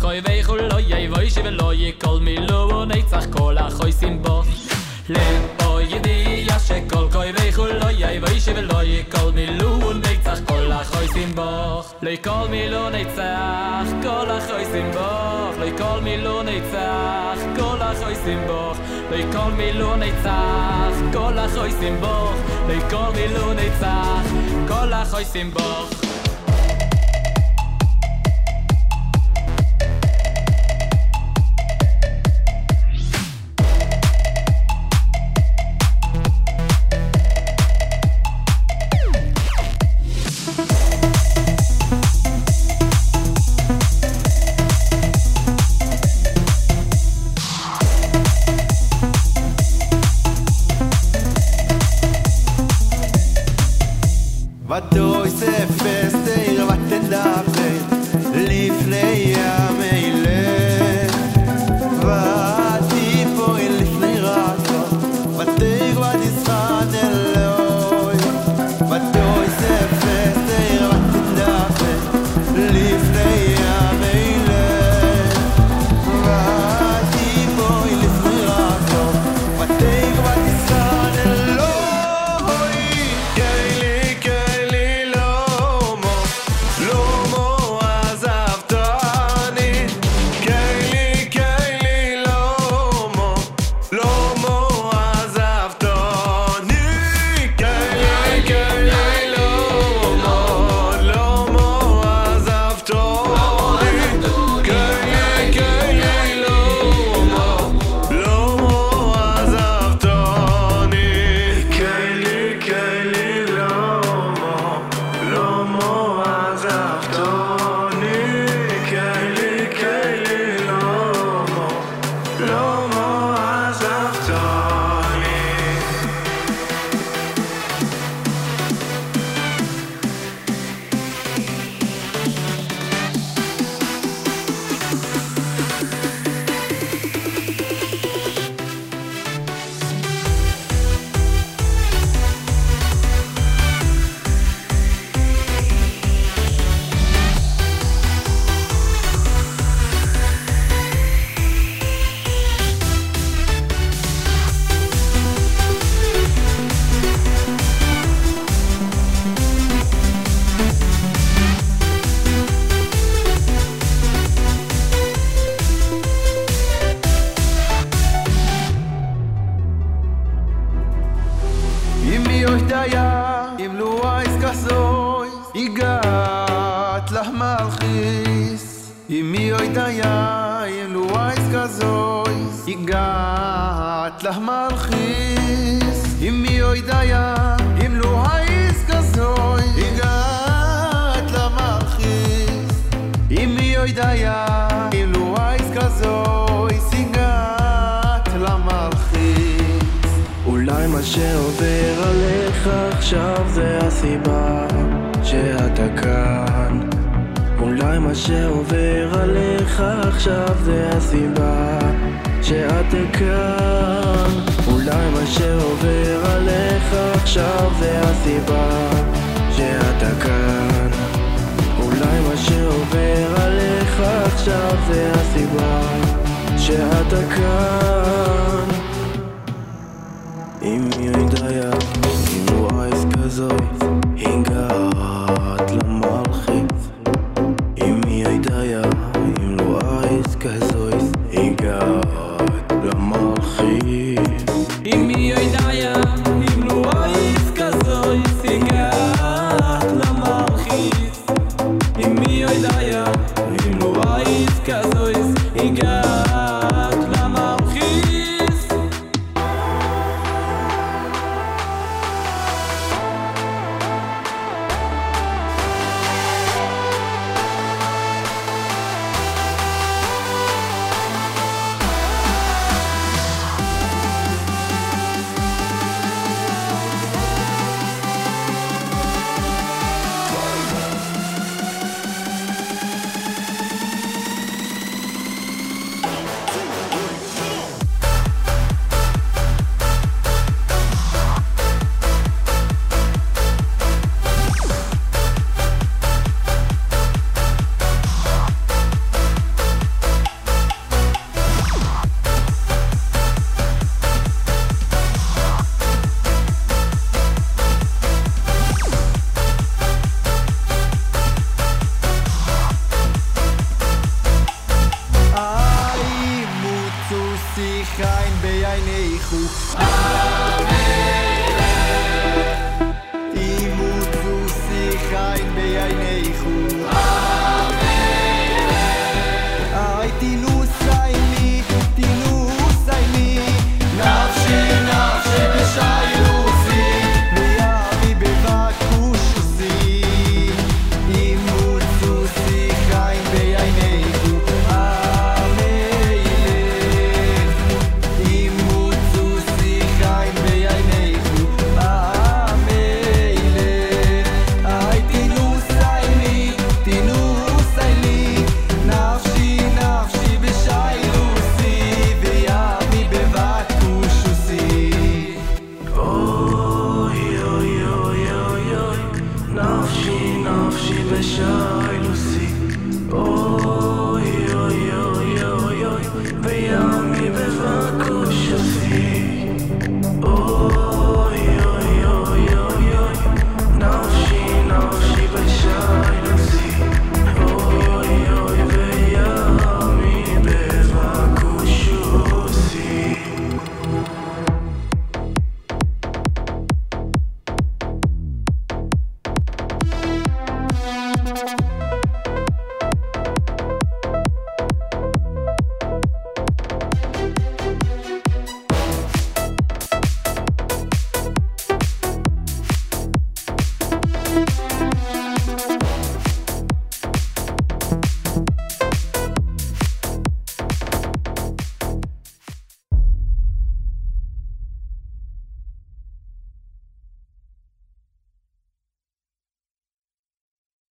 koi vei khul lo yei vei shi ve ye kol mi lo vo nei tsakh kol a khoy sim bo. Le o ye di ya she kol koi vei khul lo yei vei shi ve ye kol mi lo vo nei tsakh kol a khoy sim bo. Le kol mi lo nei tsakh kol a khoy sim bo. Le kol mi lo nei tsakh kol a khoy sim bo. Le kol mi lo nei tsakh kol a khoy sim bo. Le kol mi lo nei tsakh kol a khoy sim bo. now. joj dajaj, luajs gazois Igat lah malchis Im joj dajaj, im luajs gazois Igat lah malchis Im joj dajaj, im luajs gazois Igat lah malchis אולי מה שעובר עליך עכשיו זה הסיבה שאתה כאן אולי מה שעובר עליך עכשיו זה הסיבה שאת כאן. אולי מה שעובר עליך עכשיו זה הסיבה שאתה כאן. אולי מה שעובר עליך עכשיו זה הסיבה שאתה כאן. אם היא דייה, אם לא הוא אייס כזאת. Khoy sim bo Thank